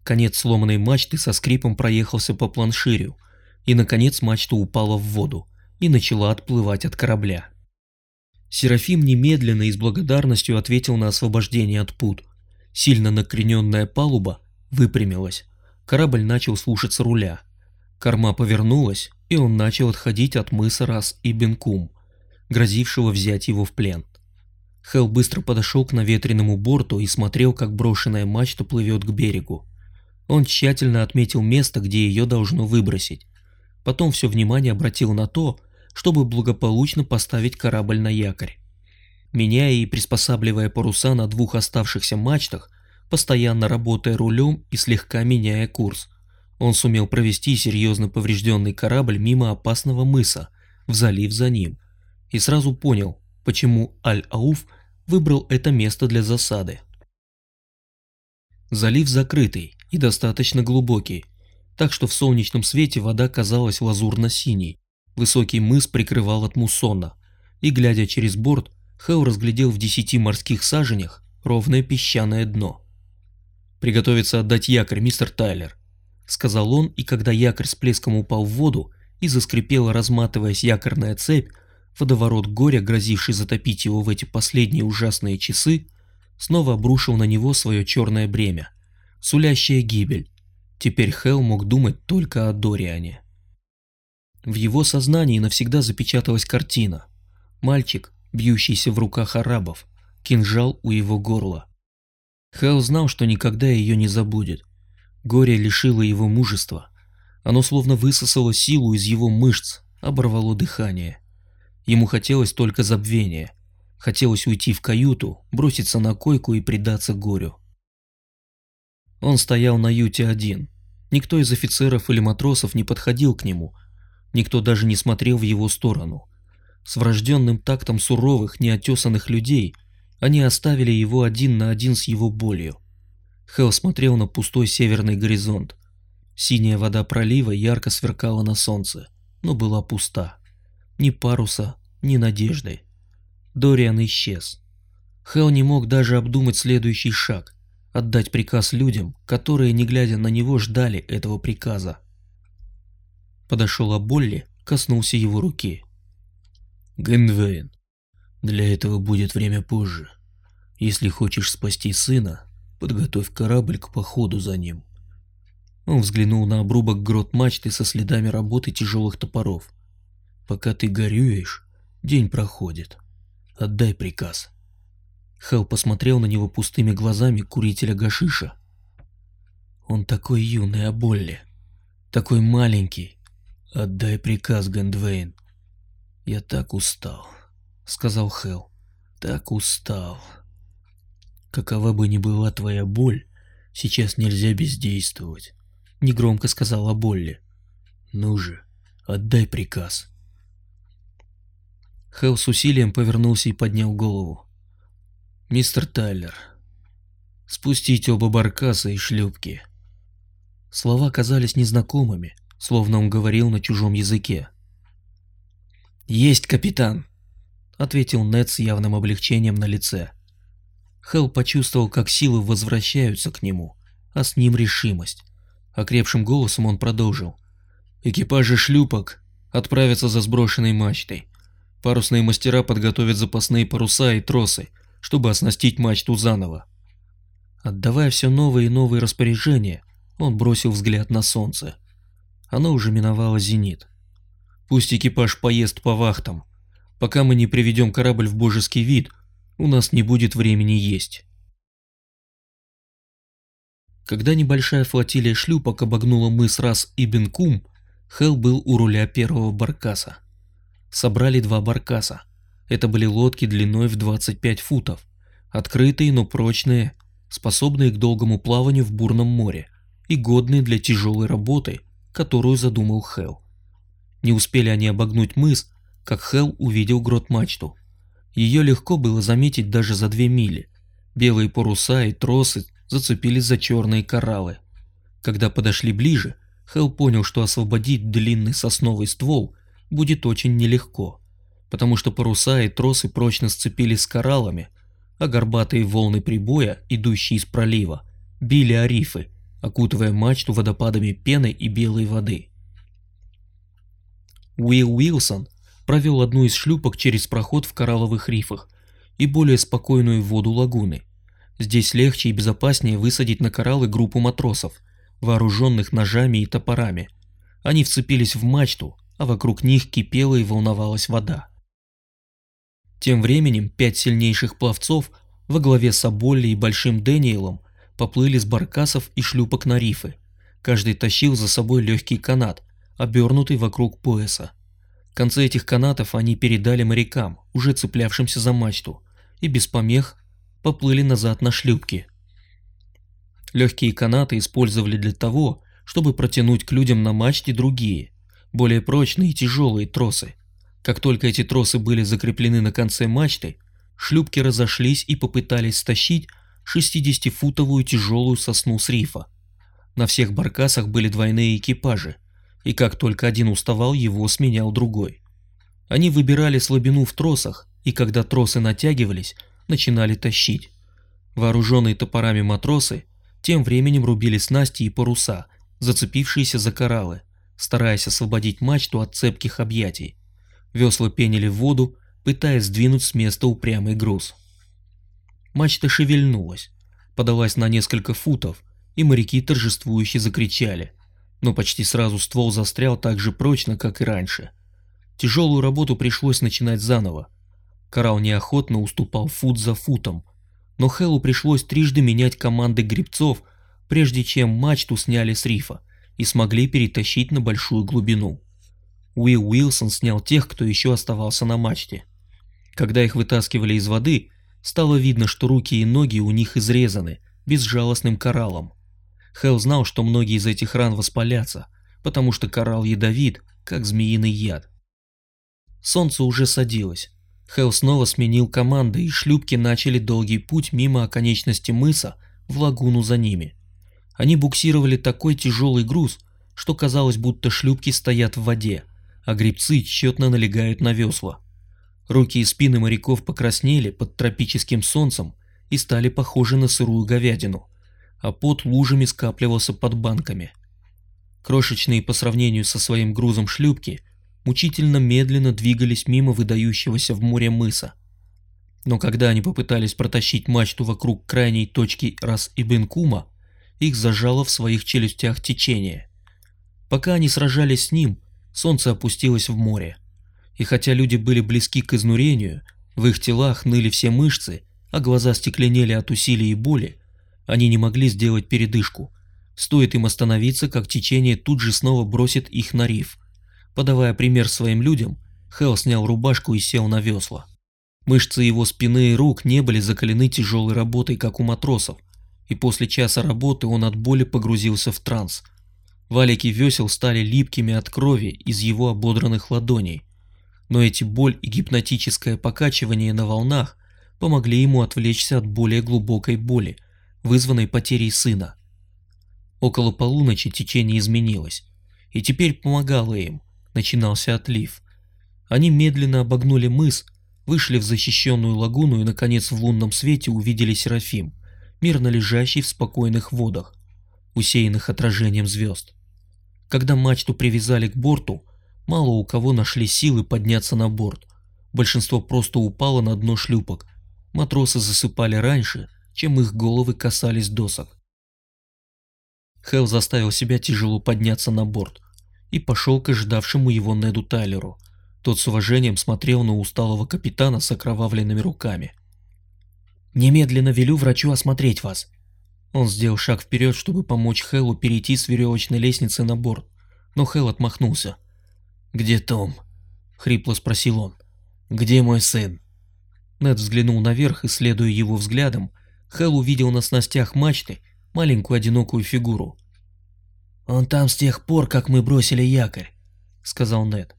A: Конец сломанной мачты со скрипом проехался по планширю, и, наконец, мачта упала в воду и начала отплывать от корабля. Серафим немедленно и с благодарностью ответил на освобождение от пут. Сильно накрененная палуба выпрямилась. Корабль начал слушаться руля. Корма повернулась, и он начал отходить от мыса Рас и Бенкум, грозившего взять его в плен. Хелл быстро подошел к наветренному борту и смотрел, как брошенная мачта плывет к берегу. Он тщательно отметил место, где ее должно выбросить. Потом все внимание обратил на то, чтобы благополучно поставить корабль на якорь. Меняя и приспосабливая паруса на двух оставшихся мачтах, постоянно работая рулем и слегка меняя курс, он сумел провести серьезно поврежденный корабль мимо опасного мыса, в залив за ним, и сразу понял, почему Аль-Ауф выбрал это место для засады. Залив закрытый и достаточно глубокий, так что в солнечном свете вода казалась лазурно-синей. Высокий мыс прикрывал от муссона, и, глядя через борт, Хэл разглядел в десяти морских саженях ровное песчаное дно. «Приготовиться отдать якорь, мистер Тайлер», — сказал он, и когда якорь с плеском упал в воду и заскрипела, разматываясь якорная цепь, Водоворот горя, грозивший затопить его в эти последние ужасные часы, снова обрушил на него свое черное бремя, сулящее гибель. Теперь Хелл мог думать только о Дориане. В его сознании навсегда запечаталась картина. Мальчик, бьющийся в руках арабов, кинжал у его горла. Хелл знал, что никогда ее не забудет. Горе лишило его мужества. Оно словно высосало силу из его мышц, оборвало дыхание. Ему хотелось только забвения. Хотелось уйти в каюту, броситься на койку и предаться горю. Он стоял на юте один. Никто из офицеров или матросов не подходил к нему. Никто даже не смотрел в его сторону. С врожденным тактом суровых, неотесанных людей они оставили его один на один с его болью. Хелл смотрел на пустой северный горизонт. Синяя вода пролива ярко сверкала на солнце, но была пуста. Ни паруса, ни надежды. Дориан исчез. Хелл не мог даже обдумать следующий шаг – отдать приказ людям, которые, не глядя на него, ждали этого приказа. Подошел Аболли, коснулся его руки. «Генвейн, для этого будет время позже. Если хочешь спасти сына, подготовь корабль к походу за ним». Он взглянул на обрубок грот мачты со следами работы тяжелых топоров. Пока ты горюешь, день проходит. Отдай приказ. Хелл посмотрел на него пустыми глазами курителя гашиша. Он такой юный, а Болли. Такой маленький. Отдай приказ, Гэндвейн. Я так устал, сказал Хелл. Так устал. Какова бы ни была твоя боль, сейчас нельзя бездействовать. Негромко сказала Болли. Ну же, отдай приказ. Хелл с усилием повернулся и поднял голову. «Мистер Тайлер, спустите оба баркаса и шлюпки». Слова казались незнакомыми, словно он говорил на чужом языке. «Есть, капитан!» — ответил Нед с явным облегчением на лице. Хелл почувствовал, как силы возвращаются к нему, а с ним решимость. Окрепшим голосом он продолжил. «Экипажи шлюпок отправятся за сброшенной мачтой. Парусные мастера подготовят запасные паруса и тросы, чтобы оснастить мачту заново. Отдавая все новые и новые распоряжения, он бросил взгляд на солнце. Оно уже миновало зенит. Пусть экипаж поест по вахтам. Пока мы не приведем корабль в божеский вид, у нас не будет времени есть. Когда небольшая флотилия шлюпок обогнула мыс Рас и Бенкум, Хелл был у руля первого баркаса собрали два баркаса. Это были лодки длиной в 25 футов, открытые, но прочные, способные к долгому плаванию в бурном море и годные для тяжелой работы, которую задумал Хелл. Не успели они обогнуть мыс, как Хелл увидел грот-мачту. Ее легко было заметить даже за две мили. Белые паруса и тросы зацепились за черные кораллы. Когда подошли ближе, Хелл понял, что освободить длинный сосновый ствол будет очень нелегко, потому что паруса и тросы прочно сцепились с кораллами, а горбатые волны прибоя, идущие из пролива, били о рифы, окутывая мачту водопадами пены и белой воды. Уилл Уилсон провел одну из шлюпок через проход в коралловых рифах и более спокойную воду лагуны. Здесь легче и безопаснее высадить на кораллы группу матросов, вооруженных ножами и топорами. Они вцепились в мачту, а вокруг них кипела и волновалась вода. Тем временем пять сильнейших пловцов во главе с Аболли и Большим Дэниелом поплыли с баркасов и шлюпок на рифы. Каждый тащил за собой легкий канат, обернутый вокруг пояса. Концы этих канатов они передали морякам, уже цеплявшимся за мачту, и без помех поплыли назад на шлюпки. Легкие канаты использовали для того, чтобы протянуть к людям на мачте другие, более прочные и тяжелые тросы. Как только эти тросы были закреплены на конце мачты, шлюпки разошлись и попытались стащить 60-футовую тяжелую сосну с рифа. На всех баркасах были двойные экипажи, и как только один уставал, его сменял другой. Они выбирали слабину в тросах, и когда тросы натягивались, начинали тащить. Вооруженные топорами матросы тем временем рубили снасти и паруса, зацепившиеся за кораллы, стараясь освободить мачту от цепких объятий. Весла пенили в воду, пытаясь сдвинуть с места упрямый груз. Мачта шевельнулась, подалась на несколько футов, и моряки торжествующе закричали. Но почти сразу ствол застрял так же прочно, как и раньше. Тяжелую работу пришлось начинать заново. Коралл неохотно уступал фут за футом, но Хеллу пришлось трижды менять команды грибцов, прежде чем мачту сняли с рифа и смогли перетащить на большую глубину. Уилл Уилсон снял тех, кто еще оставался на мачте. Когда их вытаскивали из воды, стало видно, что руки и ноги у них изрезаны безжалостным кораллом. Хелл знал, что многие из этих ран воспалятся, потому что коралл ядовит, как змеиный яд. Солнце уже садилось. Хелл снова сменил команды, и шлюпки начали долгий путь мимо оконечности мыса в лагуну за ними. Они буксировали такой тяжелый груз, что казалось, будто шлюпки стоят в воде, а грибцы тщетно налегают на весла. Руки и спины моряков покраснели под тропическим солнцем и стали похожи на сырую говядину, а пот лужами скапливался под банками. Крошечные по сравнению со своим грузом шлюпки мучительно медленно двигались мимо выдающегося в море мыса. Но когда они попытались протащить мачту вокруг крайней точки Рас-Ибн-Кума, их зажало в своих челюстях течение. Пока они сражались с ним, солнце опустилось в море. И хотя люди были близки к изнурению, в их телах ныли все мышцы, а глаза стекленели от усилий и боли, они не могли сделать передышку. Стоит им остановиться, как течение тут же снова бросит их на риф. Подавая пример своим людям, Хелл снял рубашку и сел на весла. Мышцы его спины и рук не были закалены тяжелой работой, как у матросов, и после часа работы он от боли погрузился в транс. Валики весел стали липкими от крови из его ободранных ладоней, но эти боль и гипнотическое покачивание на волнах помогли ему отвлечься от более глубокой боли – вызванной потерей сына. Около полуночи течение изменилось, и теперь помогало им, начинался отлив. Они медленно обогнули мыс, вышли в защищенную лагуну и, наконец, в лунном свете увидели Серафим, мирно лежащий в спокойных водах, усеянных отражением звезд. Когда мачту привязали к борту, мало у кого нашли силы подняться на борт. Большинство просто упало на дно шлюпок. Матросы засыпали раньше, чем их головы касались досок. Хелл заставил себя тяжело подняться на борт и пошел к ожидавшему его Неду Тайлеру. Тот с уважением смотрел на усталого капитана с окровавленными руками. «Немедленно велю врачу осмотреть вас». Он сделал шаг вперед, чтобы помочь Хеллу перейти с веревочной лестницы на борт, но Хелл отмахнулся. «Где Том?» — хрипло спросил он. «Где мой сын?» Нед взглянул наверх, и, следуя его взглядом, Хэл увидел на снастях мачты маленькую одинокую фигуру. «Он там с тех пор, как мы бросили якорь», — сказал Нед.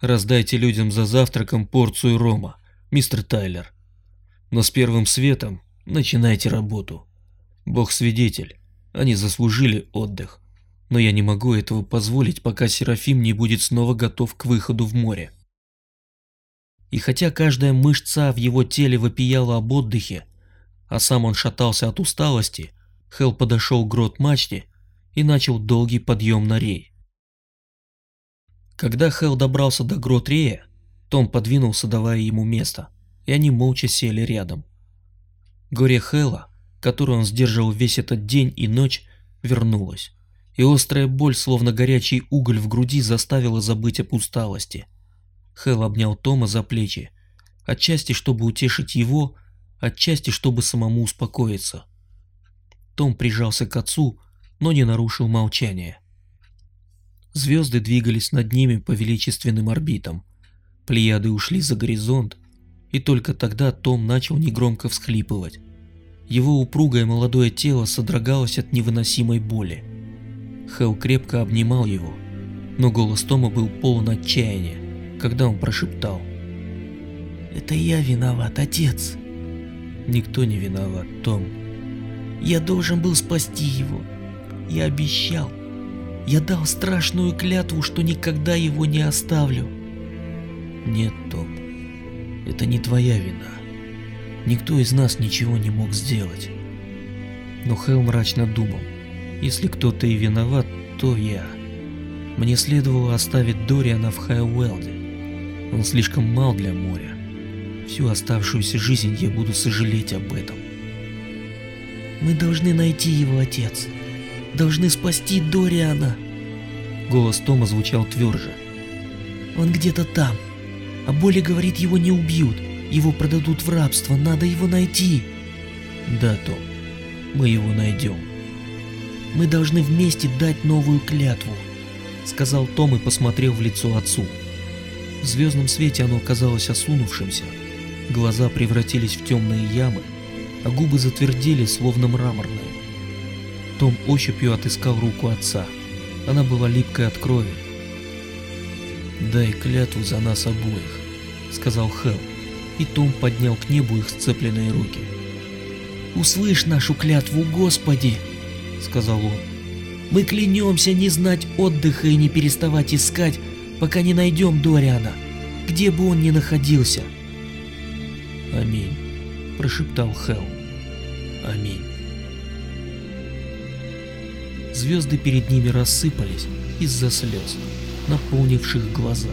A: «Раздайте людям за завтраком порцию рома, мистер Тайлер. Но с первым светом начинайте работу. Бог свидетель, они заслужили отдых. Но я не могу этого позволить, пока Серафим не будет снова готов к выходу в море». И хотя каждая мышца в его теле вопияла об отдыхе, а сам он шатался от усталости, Хелл подошел к грот мачте и начал долгий подъем на рей. Когда Хелл добрался до грот рея, Том подвинулся, давая ему место, и они молча сели рядом. Горе Хэлла, которую он сдерживал весь этот день и ночь, вернулась, и острая боль, словно горячий уголь в груди, заставила забыть об усталости. Хелл обнял Тома за плечи, отчасти чтобы утешить его, отчасти чтобы самому успокоиться. Том прижался к отцу, но не нарушил молчания. Звезды двигались над ними по величественным орбитам. Плеяды ушли за горизонт, и только тогда Том начал негромко всхлипывать. Его упругое молодое тело содрогалось от невыносимой боли. Хелл крепко обнимал его, но голос Тома был полон отчаяния, когда он прошептал. «Это я виноват, отец!» Никто не виноват, Том. Я должен был спасти его. Я обещал. Я дал страшную клятву, что никогда его не оставлю. Нет, Том, это не твоя вина. Никто из нас ничего не мог сделать. Но Хелл мрачно думал, если кто-то и виноват, то я. Мне следовало оставить Дориана в Хайуэлде. Он слишком мал для моря. Всю оставшуюся жизнь я буду сожалеть об этом. Мы должны найти его, отец. Должны спасти Дориана. Голос Тома звучал тверже. Он где-то там. А Боли говорит, его не убьют. Его продадут в рабство. Надо его найти. Да, Том. Мы его найдем. Мы должны вместе дать новую клятву, сказал Том и посмотрел в лицо отцу. В звездном свете оно казалось осунувшимся, Глаза превратились в темные ямы, а губы затвердели, словно мраморные. Том ощупью отыскал руку отца. Она была липкой от крови. «Дай клятву за нас обоих», — сказал Хелл, и Том поднял к небу их сцепленные руки. «Услышь нашу клятву, Господи!» — сказал он. «Мы клянемся не знать отдыха и не переставать искать, пока не найдем Дориана, где бы он ни находился». «Аминь», – прошептал Хелл. «Аминь». Звезды перед ними рассыпались из-за слез, наполнивших глаза.